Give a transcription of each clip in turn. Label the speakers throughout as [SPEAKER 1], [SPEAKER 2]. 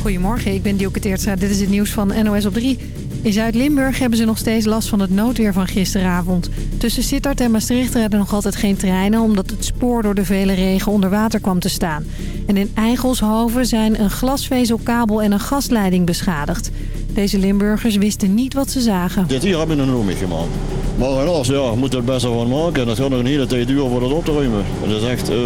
[SPEAKER 1] Goedemorgen, ik ben Dielke Teertstra. Dit is het nieuws van NOS op 3. In Zuid-Limburg hebben ze nog steeds last van het noodweer van gisteravond. Tussen Sittard en Maastricht rijden nog altijd geen treinen... omdat het spoor door de vele regen onder water kwam te staan. En in Eigelshoven zijn een glasvezelkabel en een gasleiding beschadigd. Deze Limburgers wisten niet wat ze zagen.
[SPEAKER 2] Dit hier hebben we een room gemaakt. Maar helaas, ja, je moet er best wel van maken. En dat gaat nog een hele tijd duren voor dat op te ruimen. En dat is echt, uh,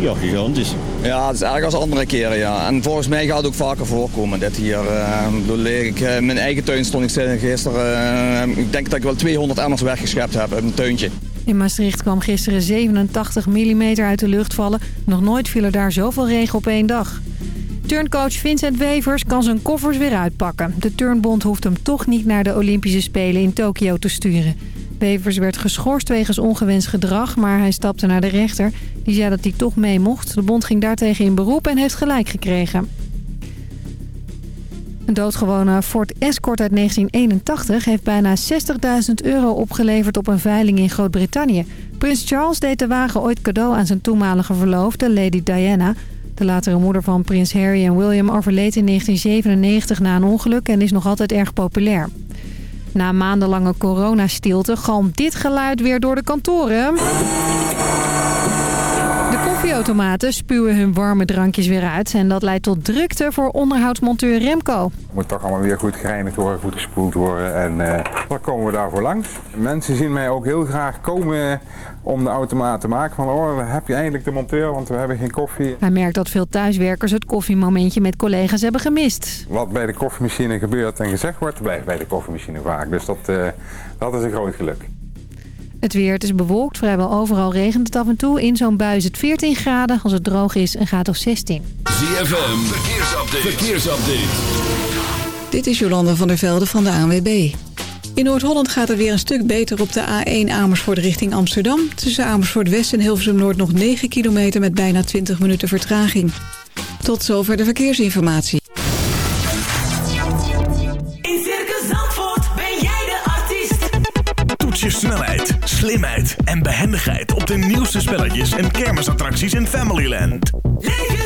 [SPEAKER 2] ja, gigantisch.
[SPEAKER 3] Ja, het is erg als andere keren, ja. En volgens mij gaat het ook vaker voorkomen, dit hier. Uh, bedoel, ik, uh, mijn eigen tuin stond ik gisteren, ik denk dat ik wel 200 emmers weggeschept heb uit mijn tuintje.
[SPEAKER 1] In Maastricht kwam gisteren 87 mm uit de lucht vallen. Nog nooit viel er daar zoveel regen op één dag. Turncoach Vincent Wevers kan zijn koffers weer uitpakken. De turnbond hoeft hem toch niet naar de Olympische Spelen in Tokio te sturen. Wevers werd geschorst wegens ongewenst gedrag, maar hij stapte naar de rechter. Die zei dat hij toch mee mocht. De bond ging daartegen in beroep en heeft gelijk gekregen. Een doodgewone Ford Escort uit 1981 heeft bijna 60.000 euro opgeleverd op een veiling in Groot-Brittannië. Prins Charles deed de wagen ooit cadeau aan zijn toenmalige verloofde, Lady Diana. De latere moeder van prins Harry en William overleed in 1997 na een ongeluk en is nog altijd erg populair. Na maandenlange coronastilte galmt dit geluid weer door de kantoren. De koffieautomaten spuwen hun warme drankjes weer uit. En dat leidt tot drukte voor onderhoudsmonteur Remco.
[SPEAKER 4] Het moet toch allemaal weer goed gereinigd worden, goed gespoeld worden. En uh, dan komen we daarvoor langs. Mensen zien mij ook heel graag komen om de automaat te maken. Van, oh, heb je eindelijk de monteur, want we hebben geen koffie.
[SPEAKER 1] Hij merkt dat veel thuiswerkers het koffiemomentje met collega's hebben gemist.
[SPEAKER 4] Wat bij de koffiemachine gebeurt en gezegd wordt, blijft bij de koffiemachine vaak. Dus dat, uh, dat is een groot geluk.
[SPEAKER 1] Het weer, het is bewolkt, vrijwel overal regent het af en toe. In zo'n bui is het 14 graden, als het droog is een graad of 16.
[SPEAKER 5] ZFM, verkeersupdate. verkeersupdate.
[SPEAKER 6] Dit is Jolande van der Velde van de ANWB. In Noord-Holland gaat het weer een stuk beter op de A1 Amersfoort richting Amsterdam. Tussen Amersfoort West en Hilversum Noord nog 9 kilometer met bijna 20 minuten vertraging. Tot zover de verkeersinformatie.
[SPEAKER 7] In Circus Zandvoort ben jij de artiest.
[SPEAKER 5] Toets je snelheid, slimheid en behendigheid op de nieuwste spelletjes en kermisattracties in Familyland.
[SPEAKER 7] Leef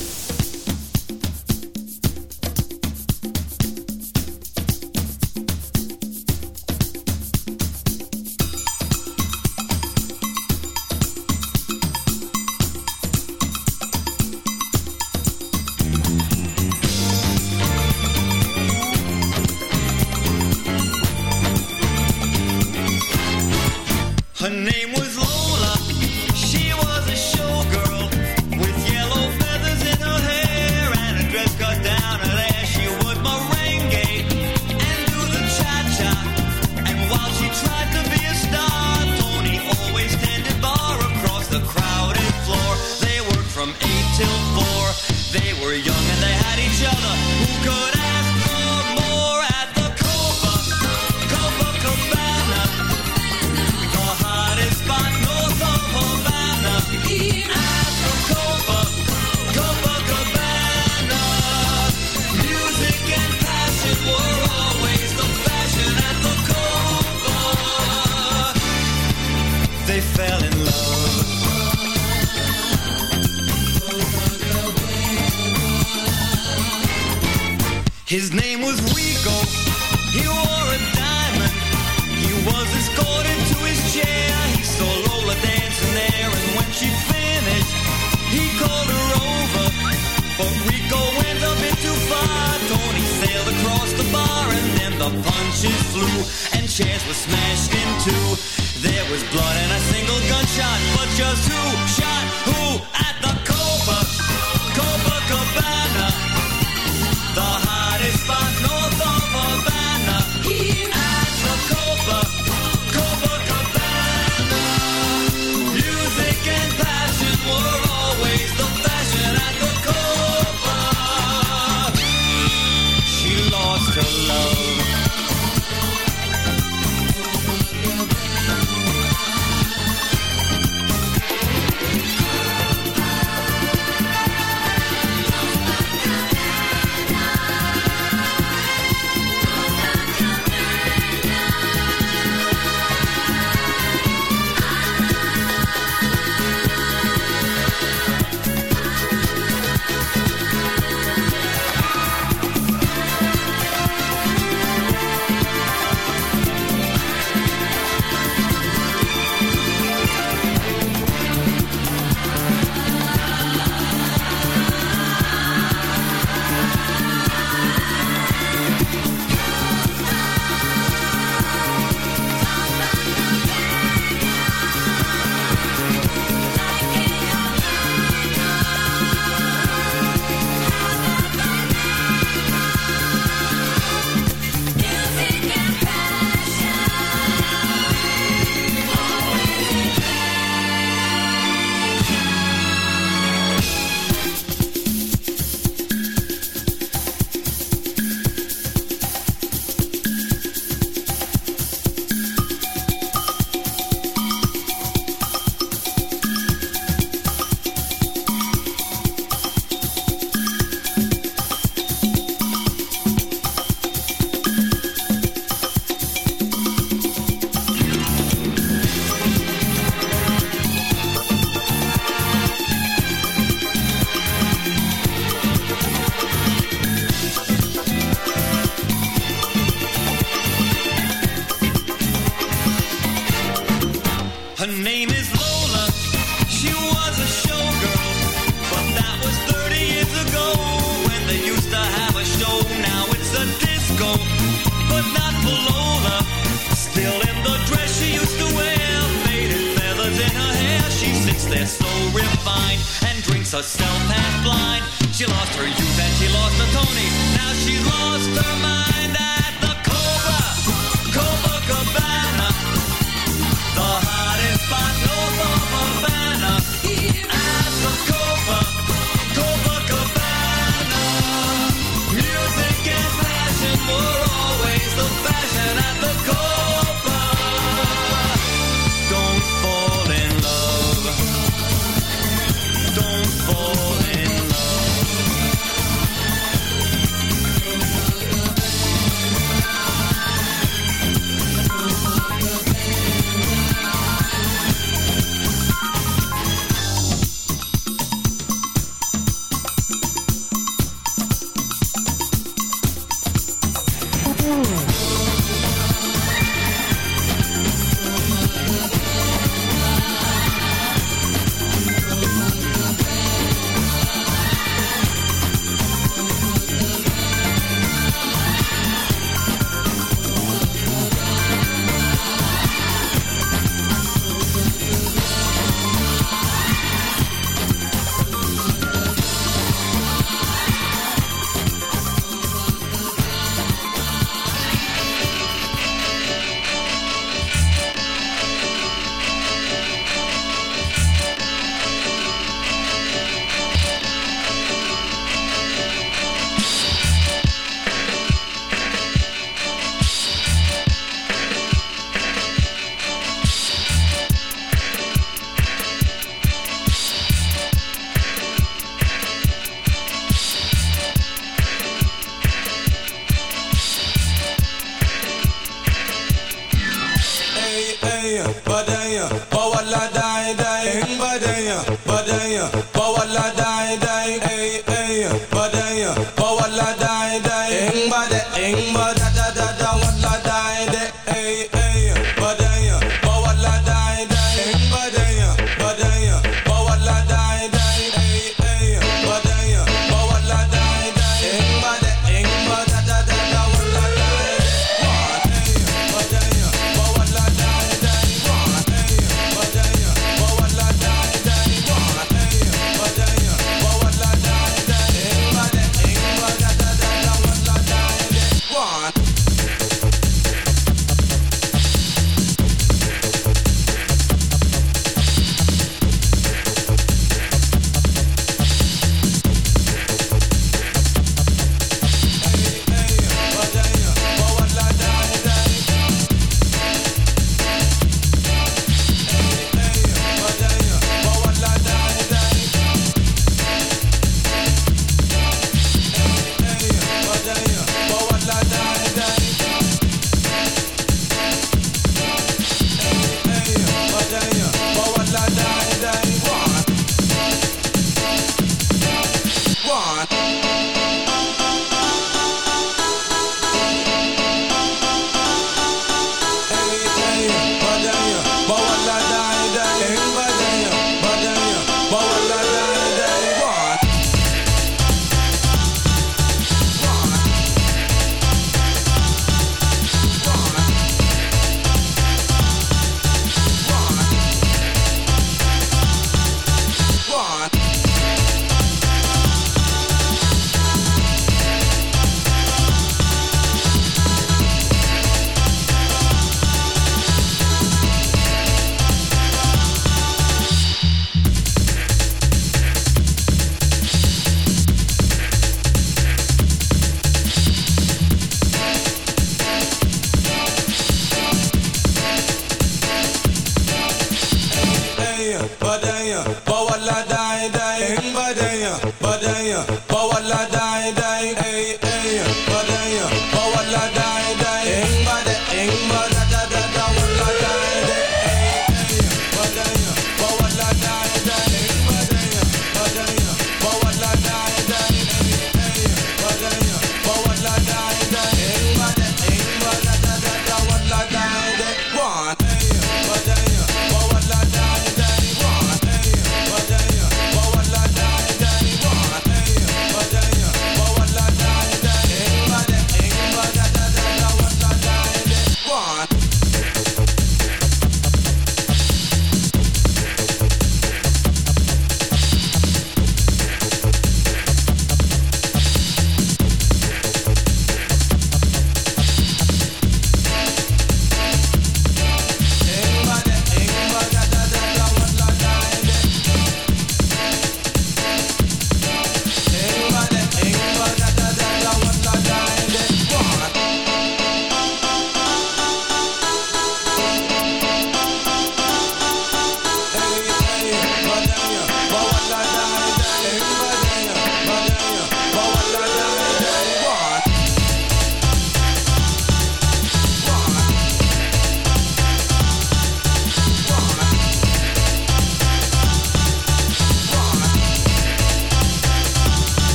[SPEAKER 8] is so refined and drinks herself half blind. She lost her youth and she lost the Tony. Now she's lost her mind.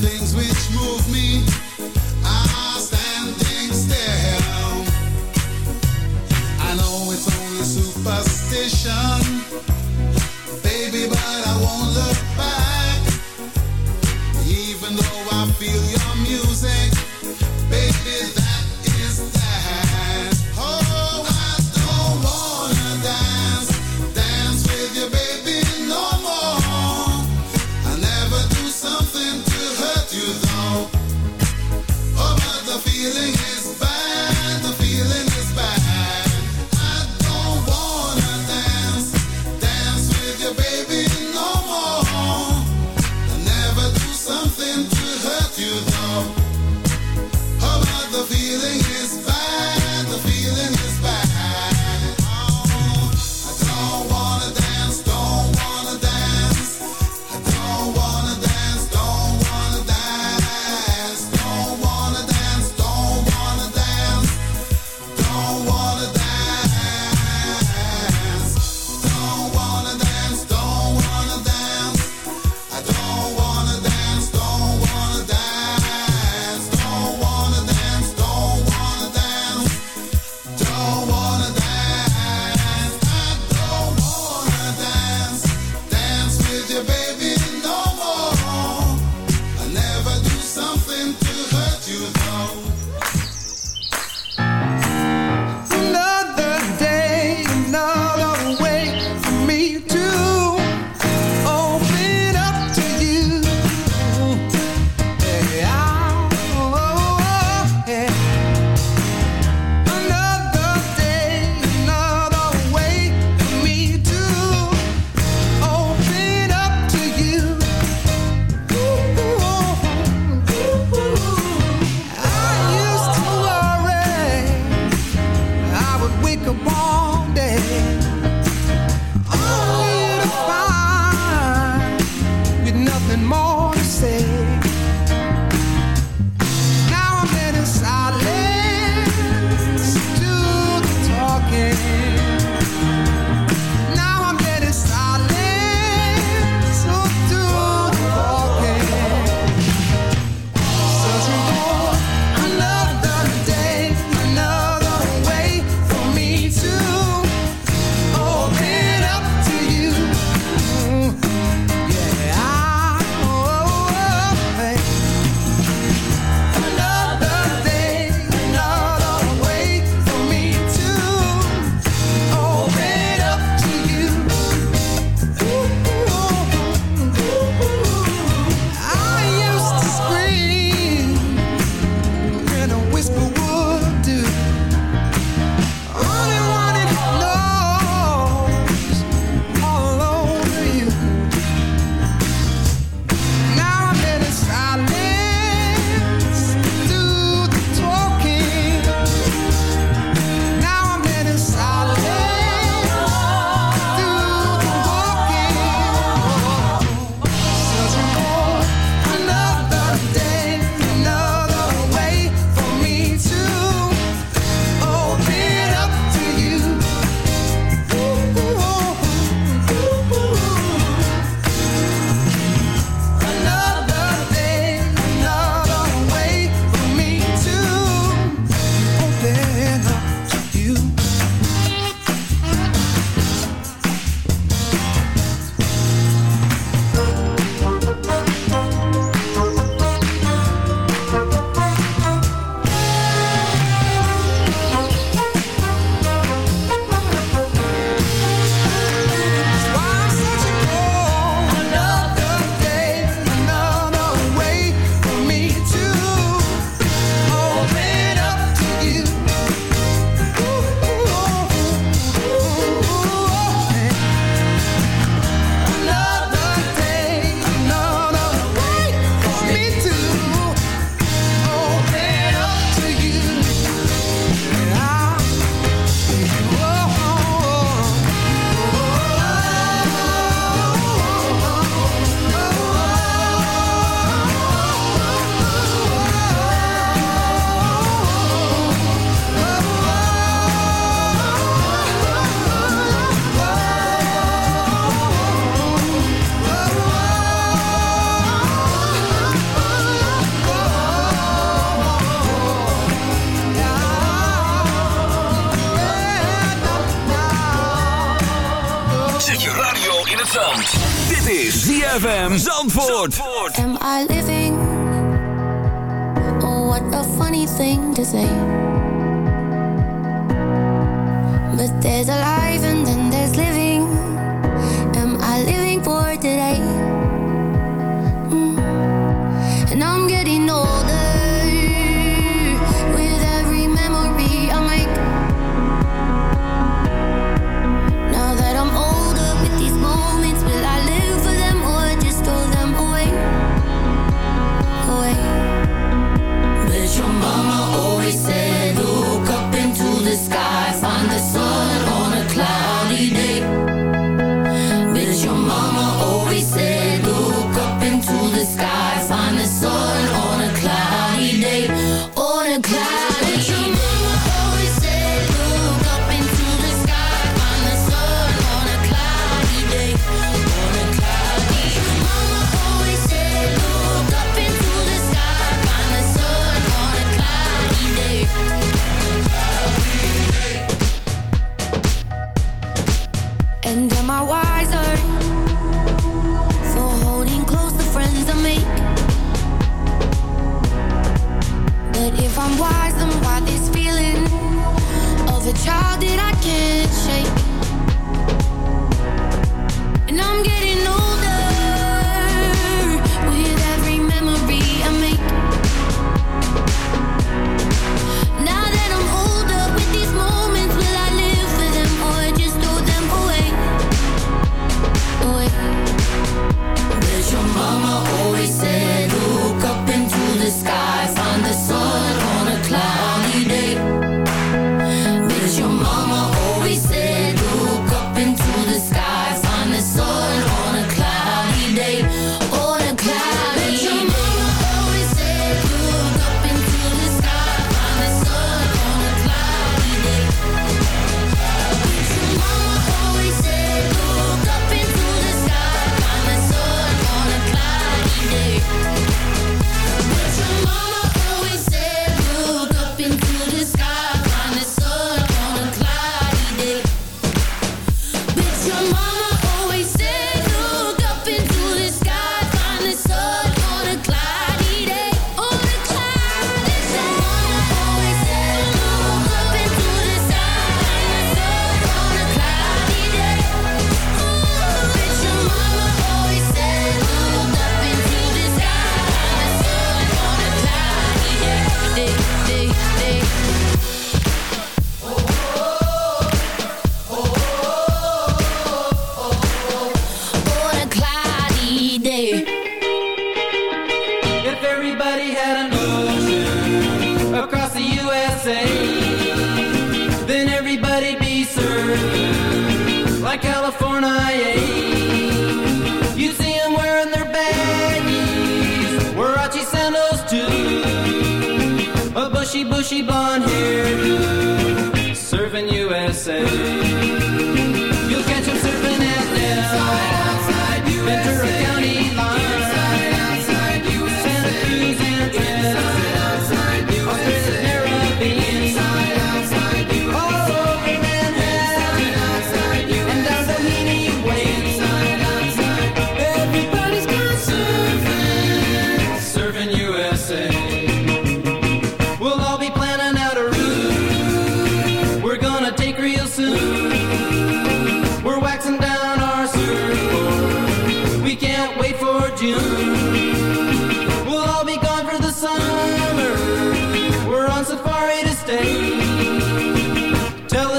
[SPEAKER 9] things which move me.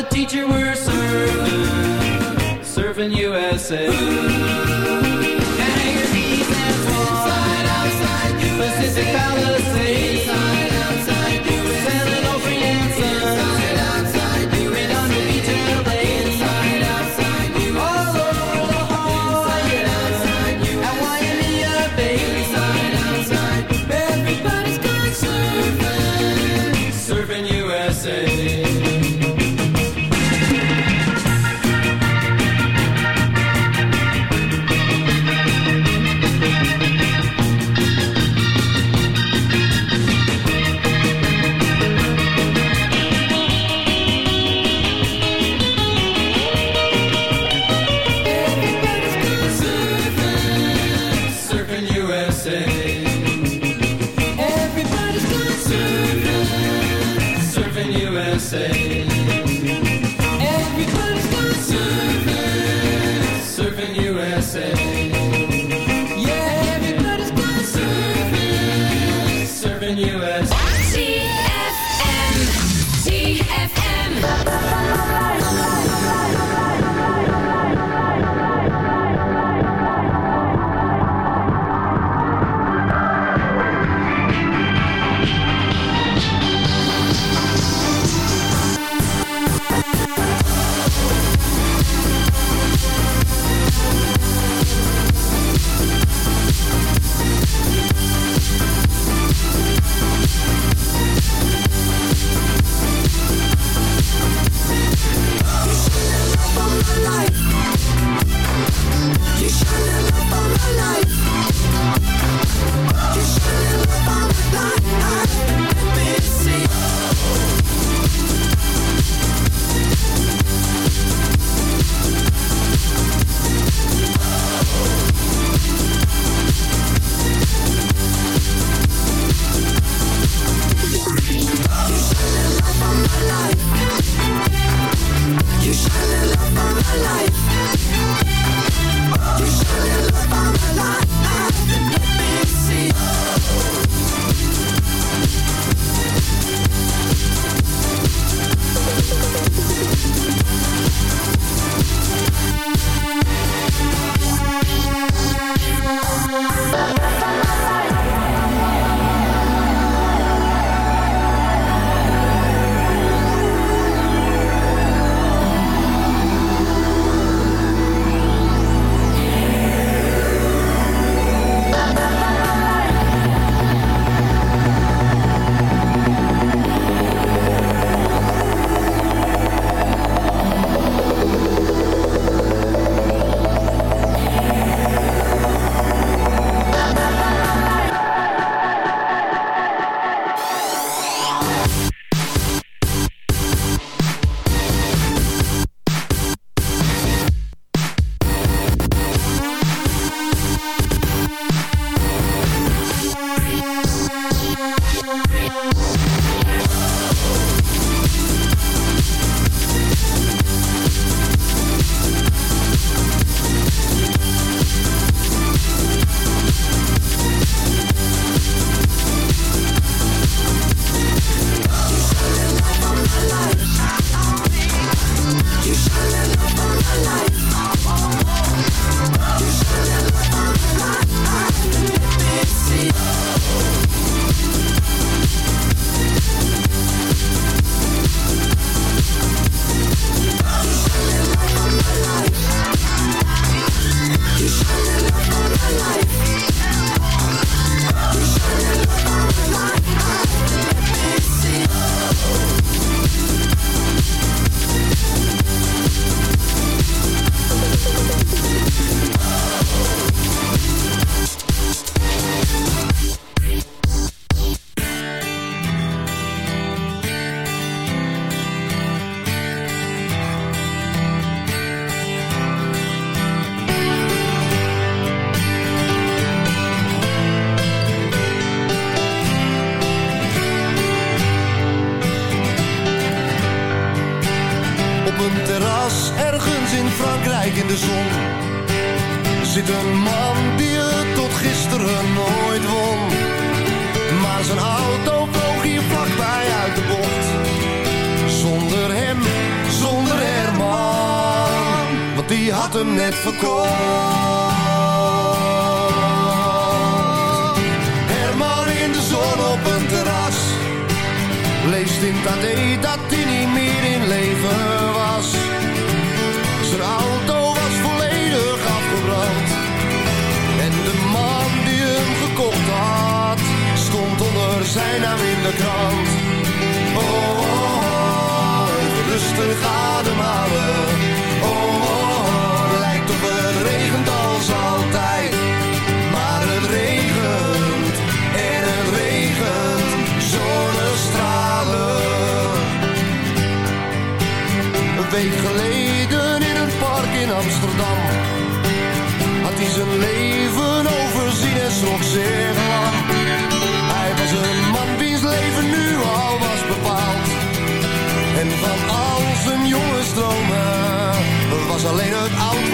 [SPEAKER 9] The
[SPEAKER 10] teacher we're surfing, surfing USA.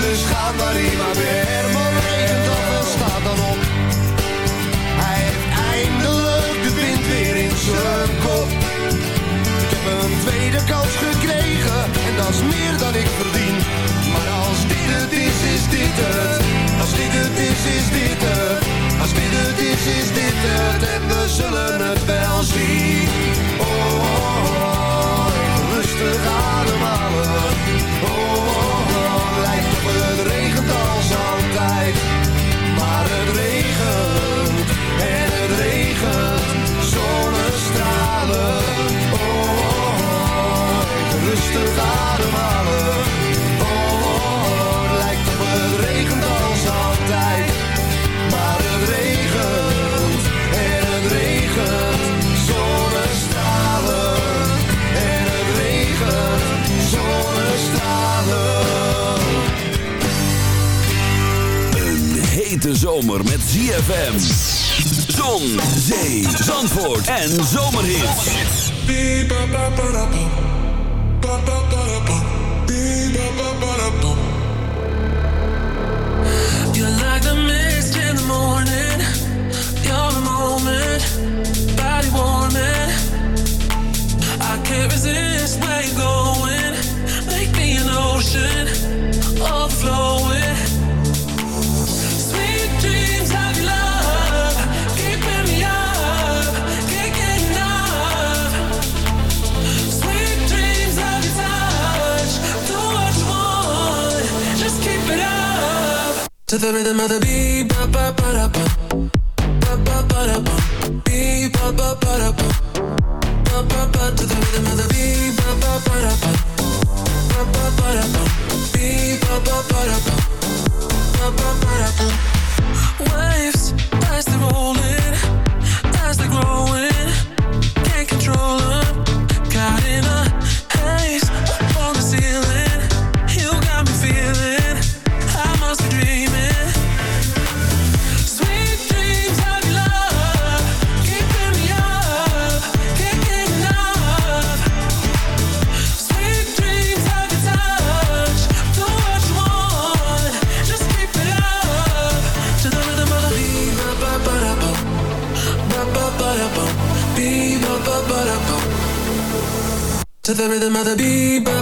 [SPEAKER 11] Dus gaan waar hij maar weer. Herman regent af en staat dan op. Hij heeft eindelijk de wind weer in zijn kop. Ik heb een tweede kans gekregen en dat is meer dan ik verdien. Maar als dit het is, is dit het. Als dit het is, is dit het. Als dit het is, is dit het. En we zullen het wel zien. Oh, oh, oh, even rustig ademhalen.
[SPEAKER 12] ZFM. Zon, zee, zandvoort en zomerhits.
[SPEAKER 13] You're like the mist in the morning. To the rhythm of the beat, ba ba the rhythm of the beat,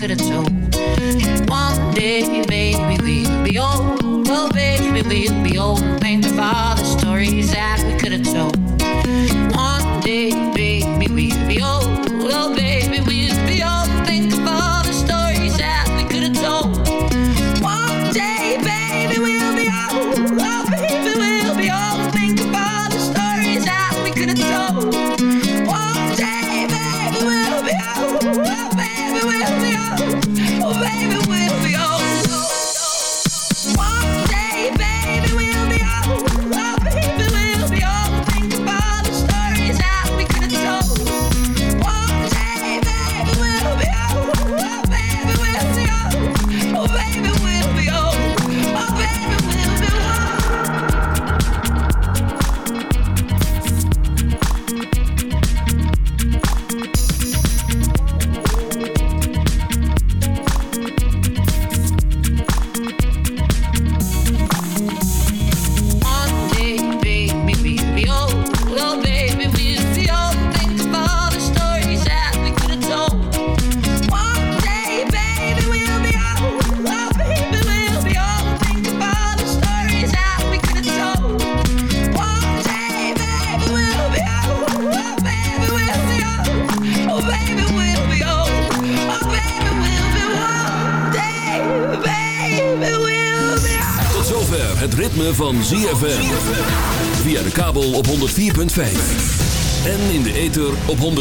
[SPEAKER 10] could have told. One day,